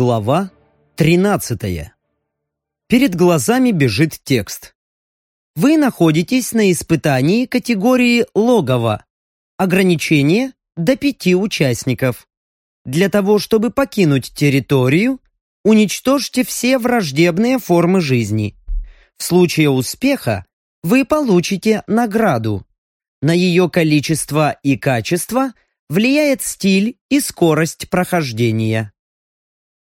Глава 13. Перед глазами бежит текст. Вы находитесь на испытании категории логово. Ограничение до пяти участников. Для того, чтобы покинуть территорию, уничтожьте все враждебные формы жизни. В случае успеха вы получите награду. На ее количество и качество влияет стиль и скорость прохождения.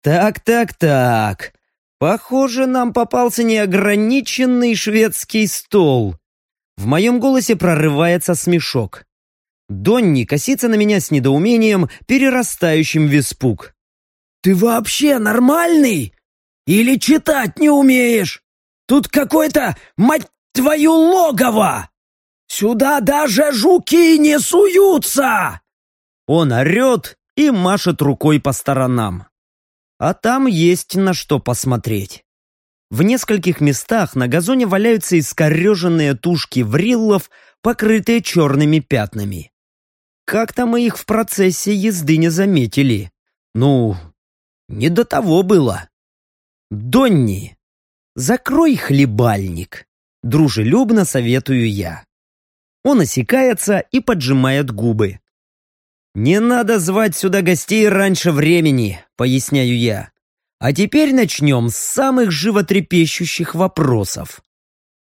Так-так-так. Похоже, нам попался неограниченный шведский стол. В моем голосе прорывается смешок. Донни косится на меня с недоумением, перерастающим в испуг. «Ты вообще нормальный? Или читать не умеешь? Тут какое-то, мать твою, логово! Сюда даже жуки не суются!» Он орет и машет рукой по сторонам. А там есть на что посмотреть. В нескольких местах на газоне валяются искореженные тушки вриллов, покрытые черными пятнами. Как-то мы их в процессе езды не заметили. Ну, не до того было. Донни, закрой хлебальник. Дружелюбно советую я. Он осекается и поджимает губы. «Не надо звать сюда гостей раньше времени», — поясняю я. «А теперь начнем с самых животрепещущих вопросов.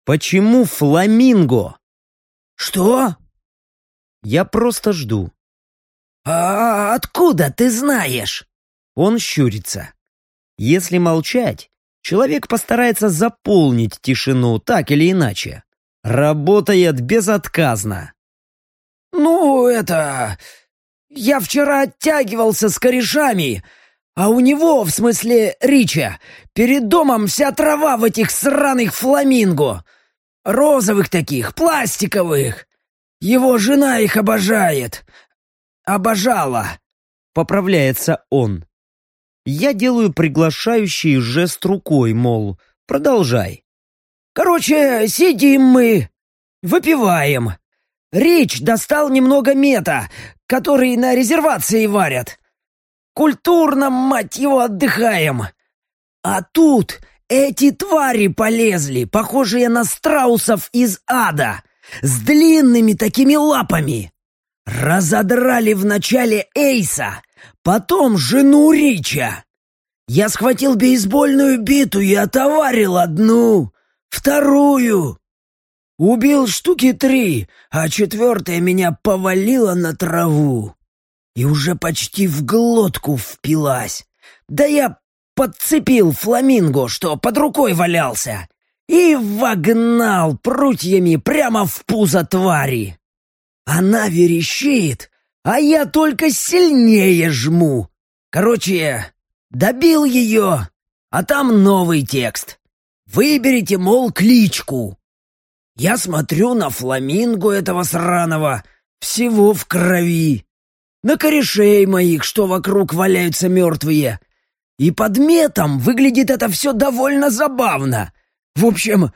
Почему фламинго?» «Что?» Я просто жду. «А откуда ты знаешь?» Он щурится. Если молчать, человек постарается заполнить тишину так или иначе. Работает безотказно. «Ну, это... Я вчера оттягивался с корешами, а у него, в смысле Рича, перед домом вся трава в этих сраных фламинго. Розовых таких, пластиковых. Его жена их обожает. Обожала. Поправляется он. Я делаю приглашающий жест рукой, мол, продолжай. Короче, сидим мы, выпиваем. Рич достал немного мета, который на резервации варят. Культурно, мать его, отдыхаем. А тут эти твари полезли, похожие на страусов из ада, с длинными такими лапами. Разодрали вначале Эйса, потом жену Рича. Я схватил бейсбольную биту и отоварил одну, вторую. Убил штуки три, а четвертая меня повалила на траву. И уже почти в глотку впилась. Да я подцепил фламинго, что под рукой валялся, и вогнал прутьями прямо в пузо твари. Она верещит, а я только сильнее жму. Короче, добил ее, а там новый текст. Выберите, мол, кличку. Я смотрю на фламинго этого сраного, всего в крови. На корешей моих, что вокруг валяются мертвые. И под метом выглядит это все довольно забавно. В общем,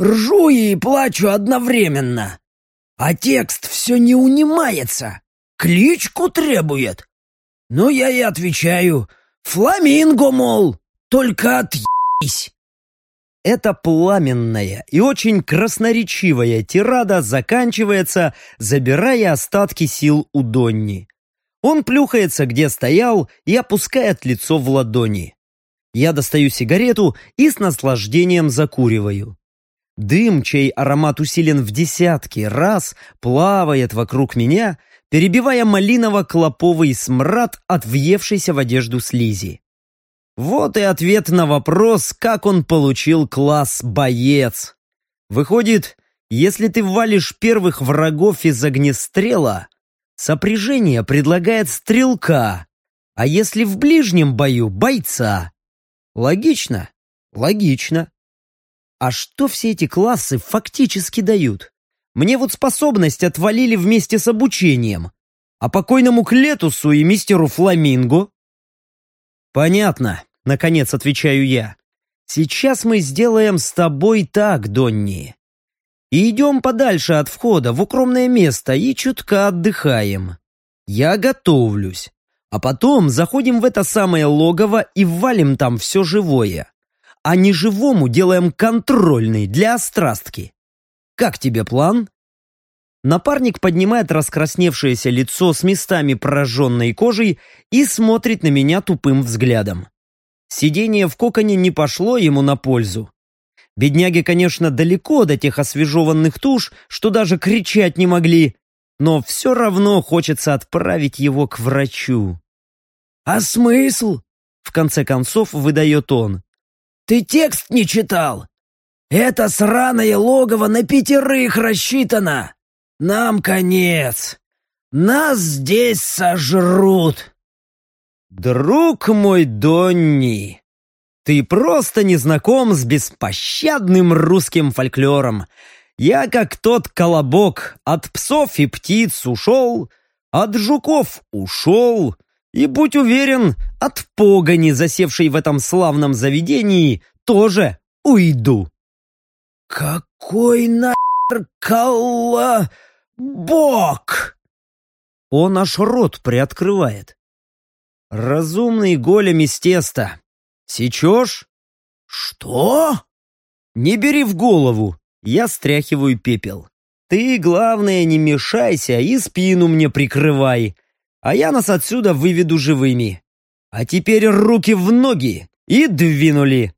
ржу и плачу одновременно. А текст все не унимается. Кличку требует. Ну, я и отвечаю. Фламинго, мол, только отъебись. Эта пламенная и очень красноречивая тирада заканчивается, забирая остатки сил у Донни. Он плюхается, где стоял, и опускает лицо в ладони. Я достаю сигарету и с наслаждением закуриваю. Дым, чей аромат усилен в десятки раз, плавает вокруг меня, перебивая малиново-клоповый смрад от въевшейся в одежду слизи. Вот и ответ на вопрос, как он получил класс «боец». Выходит, если ты валишь первых врагов из огнестрела, сопряжение предлагает стрелка, а если в ближнем бою — бойца. Логично? Логично. А что все эти классы фактически дают? Мне вот способность отвалили вместе с обучением, а покойному Клетусу и мистеру Фламинго «Понятно», — наконец отвечаю я. «Сейчас мы сделаем с тобой так, Донни. И идем подальше от входа, в укромное место, и чутка отдыхаем. Я готовлюсь. А потом заходим в это самое логово и валим там все живое. А неживому делаем контрольный для острастки. Как тебе план? Напарник поднимает раскрасневшееся лицо с местами пораженной кожей и смотрит на меня тупым взглядом. Сидение в коконе не пошло ему на пользу. Бедняги, конечно, далеко до тех освежеванных туш, что даже кричать не могли, но все равно хочется отправить его к врачу. «А смысл?» — в конце концов выдает он. «Ты текст не читал? Это сраное логово на пятерых рассчитано! Нам конец! Нас здесь сожрут!» «Друг мой Донни, ты просто не знаком с беспощадным русским фольклором. Я, как тот колобок, от псов и птиц ушел, от жуков ушел, и, будь уверен, от погони, засевшей в этом славном заведении, тоже уйду. «Какой нахер колобок?» Он аж рот приоткрывает. «Разумный голем из теста. Сечешь?» «Что?» «Не бери в голову. Я стряхиваю пепел. Ты, главное, не мешайся и спину мне прикрывай, а я нас отсюда выведу живыми. А теперь руки в ноги и двинули.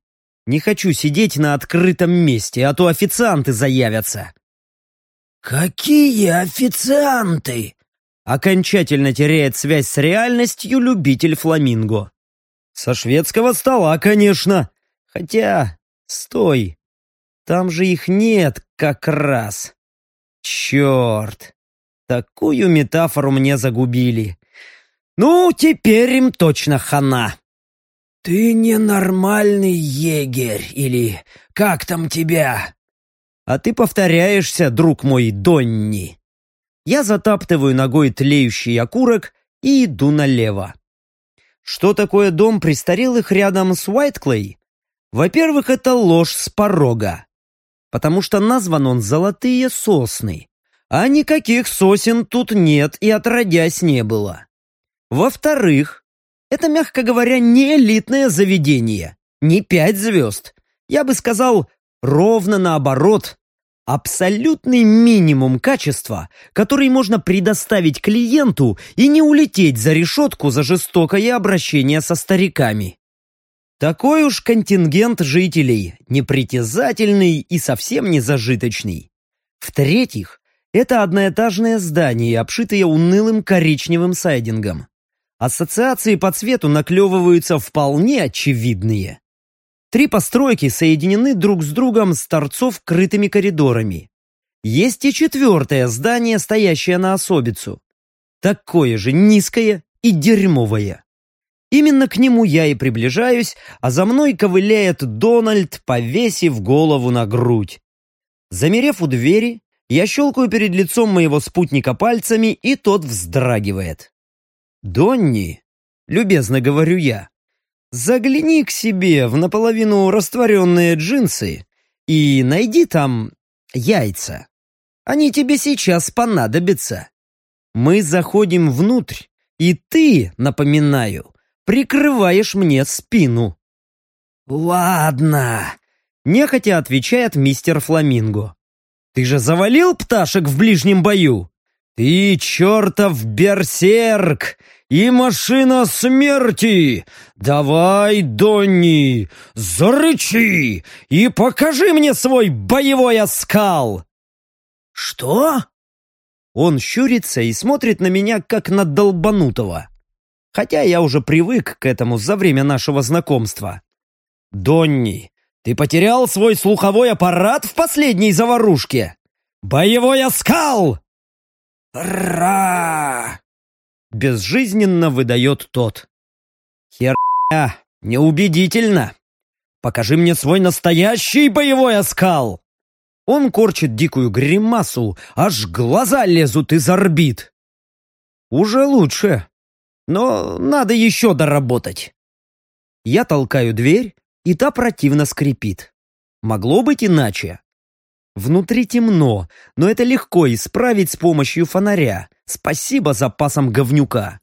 Не хочу сидеть на открытом месте, а то официанты заявятся. «Какие официанты?» Окончательно теряет связь с реальностью любитель фламинго. Со шведского стола, конечно. Хотя, стой, там же их нет как раз. Черт! Такую метафору мне загубили. Ну, теперь им точно хана. «Ты ненормальный егерь, или как там тебя?» «А ты повторяешься, друг мой Донни». Я затаптываю ногой тлеющий окурок и иду налево. Что такое дом престарелых рядом с Уайтклей? Во-первых, это ложь с порога потому что назван он «Золотые сосны», а никаких сосен тут нет и отродясь не было. Во-вторых, это, мягко говоря, не элитное заведение, не пять звезд. Я бы сказал, ровно наоборот, абсолютный минимум качества, который можно предоставить клиенту и не улететь за решетку за жестокое обращение со стариками. Такой уж контингент жителей, непритязательный и совсем не зажиточный. В-третьих, это одноэтажное здание, обшитое унылым коричневым сайдингом. Ассоциации по цвету наклевываются вполне очевидные. Три постройки соединены друг с другом с торцов крытыми коридорами. Есть и четвертое здание, стоящее на особицу. Такое же низкое и дерьмовое. Именно к нему я и приближаюсь, а за мной ковыляет Дональд, повесив голову на грудь. Замерев у двери, я щелкаю перед лицом моего спутника пальцами, и тот вздрагивает. «Донни», — любезно говорю я, — «загляни к себе в наполовину растворенные джинсы и найди там яйца. Они тебе сейчас понадобятся. Мы заходим внутрь, и ты, напоминаю, прикрываешь мне спину». «Ладно», — нехотя отвечает мистер Фламинго. «Ты же завалил пташек в ближнем бою? Ты чертов берсерк и машина смерти! Давай, Донни, зарычи и покажи мне свой боевой оскал!» «Что?» Он щурится и смотрит на меня, как на долбанутого хотя я уже привык к этому за время нашего знакомства. «Донни, ты потерял свой слуховой аппарат в последней заварушке? Боевой оскал!» «Ра!» Безжизненно выдает тот. «Херня, неубедительно! Покажи мне свой настоящий боевой оскал!» Он корчит дикую гримасу, аж глаза лезут из орбит. «Уже лучше но надо еще доработать. Я толкаю дверь, и та противно скрипит. Могло быть иначе. Внутри темно, но это легко исправить с помощью фонаря. Спасибо запасам говнюка.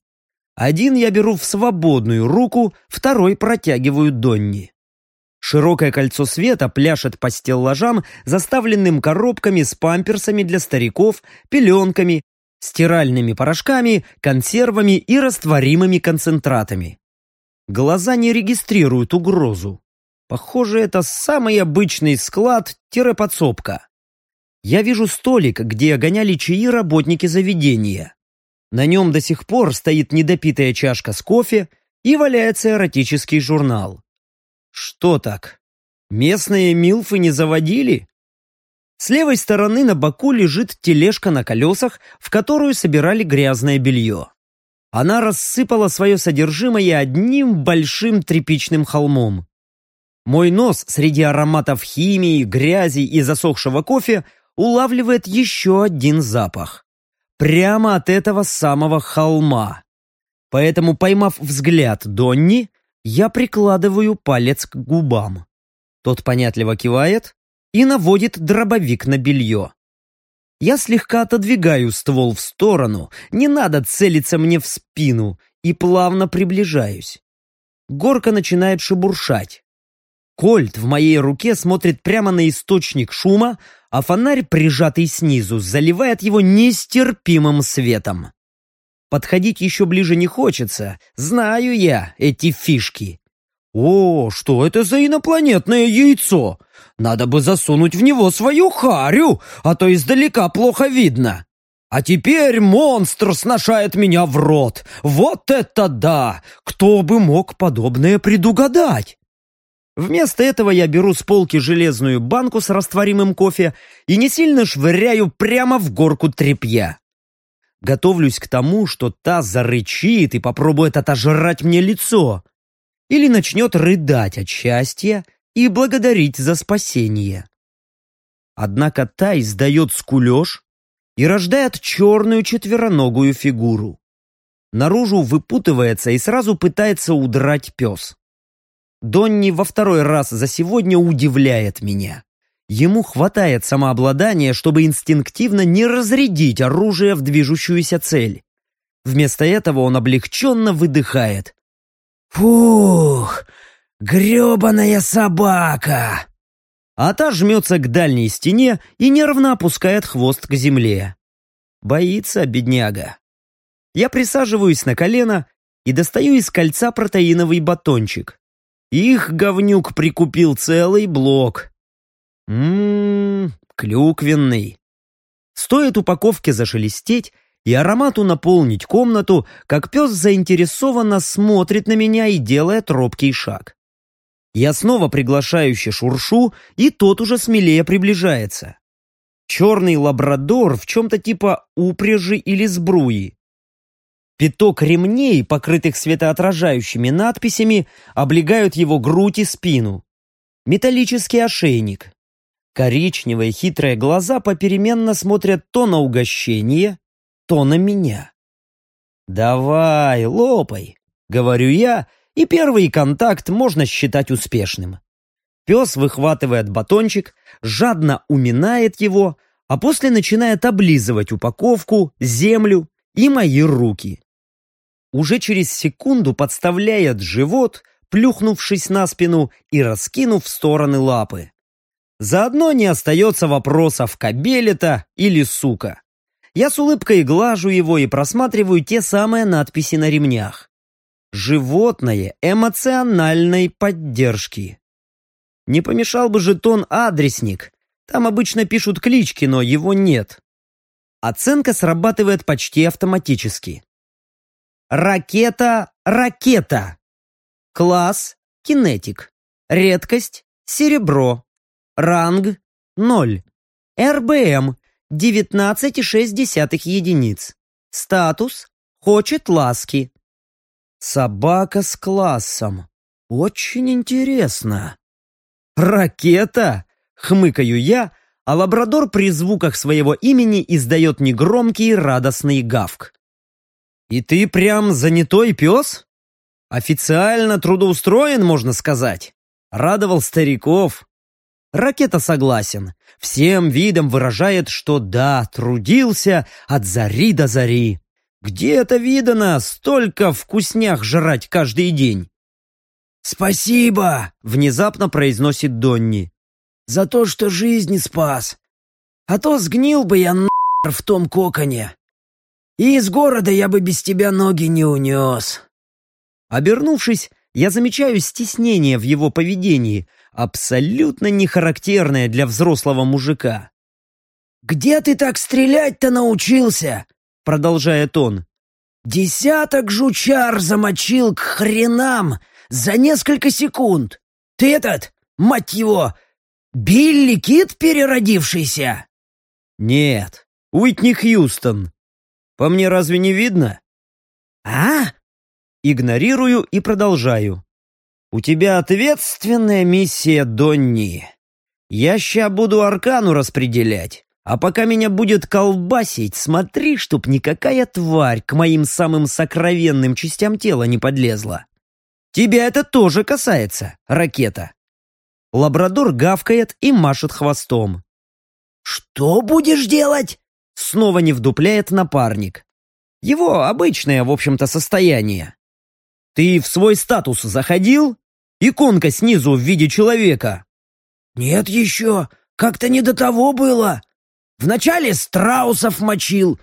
Один я беру в свободную руку, второй протягиваю Донни. Широкое кольцо света пляшет по стеллажам, заставленным коробками с памперсами для стариков, пеленками, стиральными порошками, консервами и растворимыми концентратами. Глаза не регистрируют угрозу. Похоже, это самый обычный склад-подсобка. Я вижу столик, где гоняли чаи работники заведения. На нем до сих пор стоит недопитая чашка с кофе и валяется эротический журнал. Что так? Местные милфы не заводили? С левой стороны на боку лежит тележка на колесах, в которую собирали грязное белье. Она рассыпала свое содержимое одним большим тряпичным холмом. Мой нос среди ароматов химии, грязи и засохшего кофе улавливает еще один запах. Прямо от этого самого холма. Поэтому, поймав взгляд Донни, я прикладываю палец к губам. Тот понятливо кивает и наводит дробовик на белье. Я слегка отодвигаю ствол в сторону, не надо целиться мне в спину, и плавно приближаюсь. Горка начинает шебуршать. Кольт в моей руке смотрит прямо на источник шума, а фонарь, прижатый снизу, заливает его нестерпимым светом. Подходить еще ближе не хочется, знаю я эти фишки. О, что это за инопланетное яйцо? Надо бы засунуть в него свою харю, а то издалека плохо видно. А теперь монстр сношает меня в рот. Вот это да! Кто бы мог подобное предугадать? Вместо этого я беру с полки железную банку с растворимым кофе и не сильно швыряю прямо в горку тряпья. Готовлюсь к тому, что та зарычит и попробует отожрать мне лицо. Или начнет рыдать от счастья и благодарить за спасение. Однако та издает скулеж и рождает черную четвероногую фигуру. Наружу выпутывается и сразу пытается удрать пес. Донни во второй раз за сегодня удивляет меня. Ему хватает самообладания, чтобы инстинктивно не разрядить оружие в движущуюся цель. Вместо этого он облегченно выдыхает. «Фух, гребаная собака!» А та жмется к дальней стене и нервно опускает хвост к земле. Боится бедняга. Я присаживаюсь на колено и достаю из кольца протеиновый батончик. Их говнюк прикупил целый блок. Ммм, клюквенный. Стоит упаковке зашелестеть и аромату наполнить комнату, как пес заинтересованно смотрит на меня и делает робкий шаг. Я снова приглашающе шуршу, и тот уже смелее приближается. Черный лабрадор в чем-то типа упряжи или сбруи. Пяток ремней, покрытых светоотражающими надписями, облегают его грудь и спину. Металлический ошейник. Коричневые хитрые глаза попеременно смотрят то на угощение, то на меня. «Давай, лопай», — говорю я, и первый контакт можно считать успешным. Пес выхватывает батончик, жадно уминает его, а после начинает облизывать упаковку, землю и мои руки уже через секунду подставляет живот, плюхнувшись на спину и раскинув в стороны лапы. Заодно не остается вопросов, кобель это или сука. Я с улыбкой глажу его и просматриваю те самые надписи на ремнях. Животное эмоциональной поддержки. Не помешал бы жетон адресник. Там обычно пишут клички, но его нет. Оценка срабатывает почти автоматически. Ракета «Ракета». Класс «Кинетик». Редкость «Серебро». Ранг «0». РБМ 19,6 единиц. Статус «Хочет ласки». Собака с классом. Очень интересно. «Ракета?» — хмыкаю я, а лабрадор при звуках своего имени издает негромкий радостный гавк. «И ты прям занятой пес? Официально трудоустроен, можно сказать. Радовал стариков». Ракета согласен. Всем видом выражает, что да, трудился от зари до зари. Где это видано столько вкуснях жрать каждый день? «Спасибо!» — внезапно произносит Донни. «За то, что жизнь спас. А то сгнил бы я нахер в том коконе. И из города я бы без тебя ноги не унес». Обернувшись, я замечаю стеснение в его поведении, абсолютно не характерное для взрослого мужика. «Где ты так стрелять-то научился?» — продолжает он. «Десяток жучар замочил к хренам за несколько секунд. Ты этот, мать его, Билли Кит переродившийся?» «Нет, Уитни Хьюстон. По мне разве не видно?» «А?» Игнорирую и продолжаю. «У тебя ответственная миссия, Донни. Я ща буду аркану распределять, а пока меня будет колбасить, смотри, чтоб никакая тварь к моим самым сокровенным частям тела не подлезла. Тебя это тоже касается, ракета». Лабрадор гавкает и машет хвостом. «Что будешь делать?» Снова не вдупляет напарник. Его обычное, в общем-то, состояние. Ты в свой статус заходил? Иконка снизу в виде человека. Нет еще. Как-то не до того было. Вначале страусов мочил,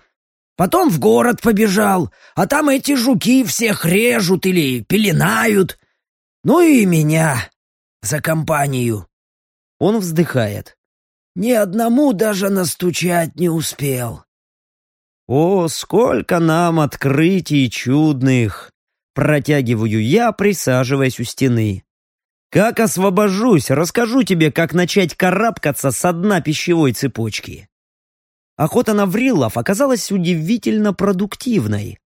потом в город побежал, а там эти жуки всех режут или пеленают. Ну и меня за компанию. Он вздыхает. Ни одному даже настучать не успел. О, сколько нам открытий чудных! Протягиваю я, присаживаясь у стены. Как освобожусь, расскажу тебе, как начать карабкаться со дна пищевой цепочки. Охота на врилов оказалась удивительно продуктивной.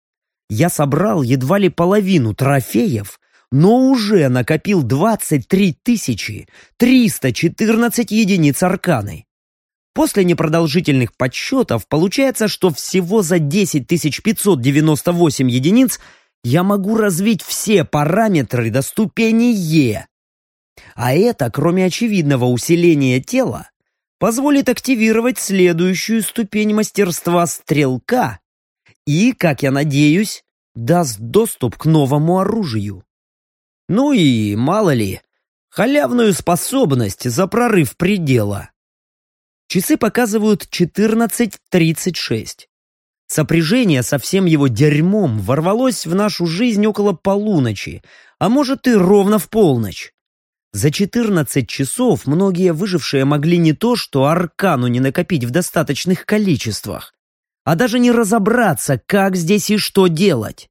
Я собрал едва ли половину трофеев, но уже накопил 23 314 единиц арканы. После непродолжительных подсчетов получается, что всего за 10 598 единиц я могу развить все параметры до ступени Е. А это, кроме очевидного усиления тела, позволит активировать следующую ступень мастерства стрелка и, как я надеюсь, даст доступ к новому оружию. Ну и, мало ли, халявную способность за прорыв предела. Часы показывают 14.36. Сопряжение со всем его дерьмом ворвалось в нашу жизнь около полуночи, а может и ровно в полночь. За 14 часов многие выжившие могли не то что аркану не накопить в достаточных количествах, а даже не разобраться, как здесь и что делать.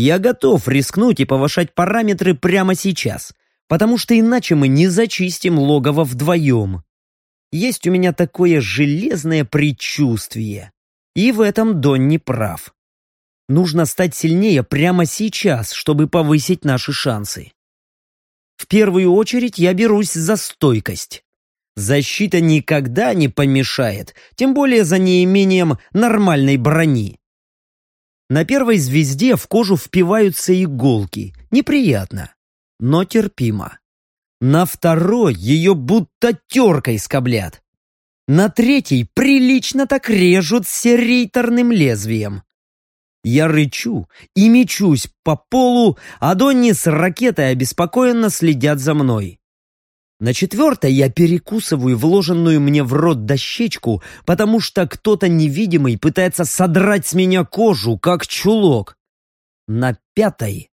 Я готов рискнуть и повышать параметры прямо сейчас, потому что иначе мы не зачистим логово вдвоем. Есть у меня такое железное предчувствие. И в этом Дон не прав. Нужно стать сильнее прямо сейчас, чтобы повысить наши шансы. В первую очередь я берусь за стойкость. Защита никогда не помешает, тем более за неимением нормальной брони. На первой звезде в кожу впиваются иголки. Неприятно, но терпимо. На второй ее будто теркой скоблят. На третьей прилично так режут серейторным лезвием. Я рычу и мечусь по полу, а Донни с ракетой обеспокоенно следят за мной. На четвертой я перекусываю вложенную мне в рот дощечку, потому что кто-то невидимый пытается содрать с меня кожу, как чулок. На пятой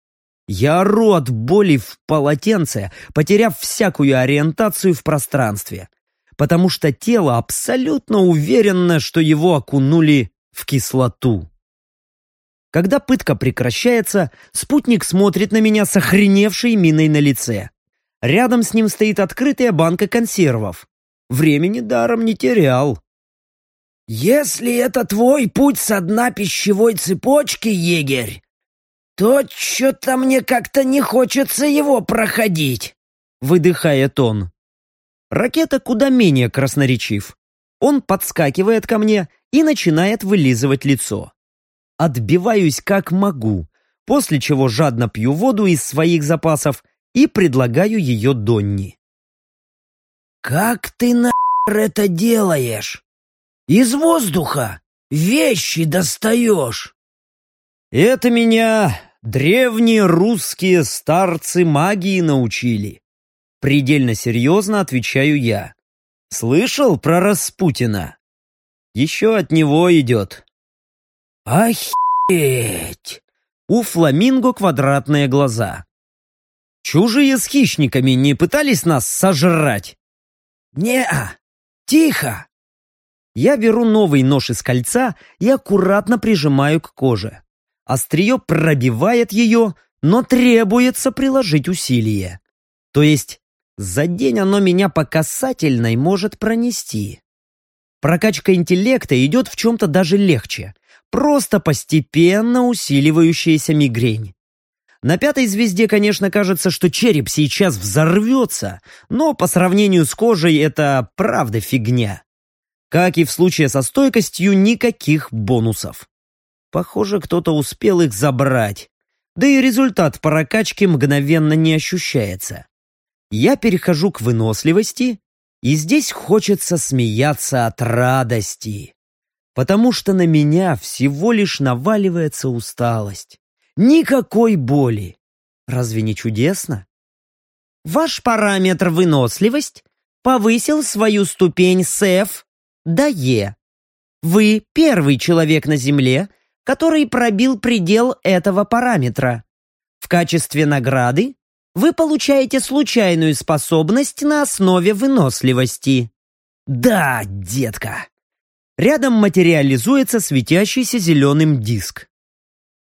я ору от боли в полотенце, потеряв всякую ориентацию в пространстве, потому что тело абсолютно уверенно, что его окунули в кислоту. Когда пытка прекращается, спутник смотрит на меня с охреневшей миной на лице. Рядом с ним стоит открытая банка консервов. Времени даром не терял. «Если это твой путь со дна пищевой цепочки, егерь, то что-то мне как-то не хочется его проходить», — выдыхает он. Ракета куда менее красноречив. Он подскакивает ко мне и начинает вылизывать лицо. Отбиваюсь как могу, после чего жадно пью воду из своих запасов и предлагаю ее Донни. «Как ты на это делаешь? Из воздуха вещи достаешь?» Это меня древние русские старцы магии научили. Предельно серьезно отвечаю я. Слышал про Распутина? Еще от него идет. Охереть! У фламинго квадратные глаза. Чужие с хищниками не пытались нас сожрать? Не-а! Тихо! Я беру новый нож из кольца и аккуратно прижимаю к коже. Острие пробивает ее, но требуется приложить усилие. То есть за день оно меня по касательной может пронести. Прокачка интеллекта идет в чем-то даже легче. Просто постепенно усиливающаяся мигрень. На пятой звезде, конечно, кажется, что череп сейчас взорвется, но по сравнению с кожей это правда фигня. Как и в случае со стойкостью, никаких бонусов. Похоже, кто-то успел их забрать. Да и результат по прокачке мгновенно не ощущается. Я перехожу к выносливости, и здесь хочется смеяться от радости. Потому что на меня всего лишь наваливается усталость. Никакой боли. Разве не чудесно? Ваш параметр выносливость повысил свою ступень с F до E. Вы первый человек на Земле, который пробил предел этого параметра. В качестве награды вы получаете случайную способность на основе выносливости. Да, детка. Рядом материализуется светящийся зеленым диск.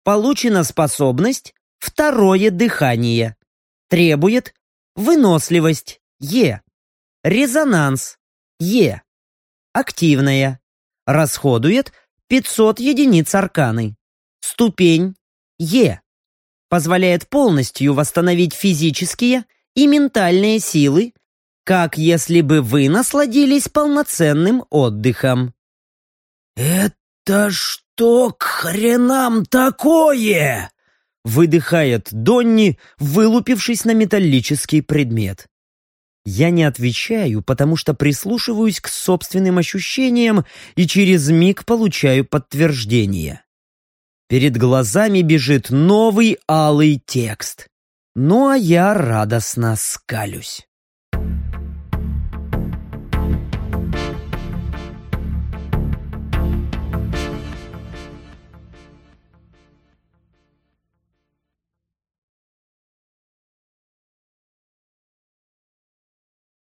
Получена способность «Второе дыхание». Требует выносливость Е. Резонанс Е. Активная. Расходует 500 единиц арканы. Ступень Е. Позволяет полностью восстановить физические и ментальные силы, как если бы вы насладились полноценным отдыхом. «Это что?» «Что к хренам такое?» Выдыхает Донни, вылупившись на металлический предмет. Я не отвечаю, потому что прислушиваюсь к собственным ощущениям и через миг получаю подтверждение. Перед глазами бежит новый алый текст. Ну а я радостно скалюсь.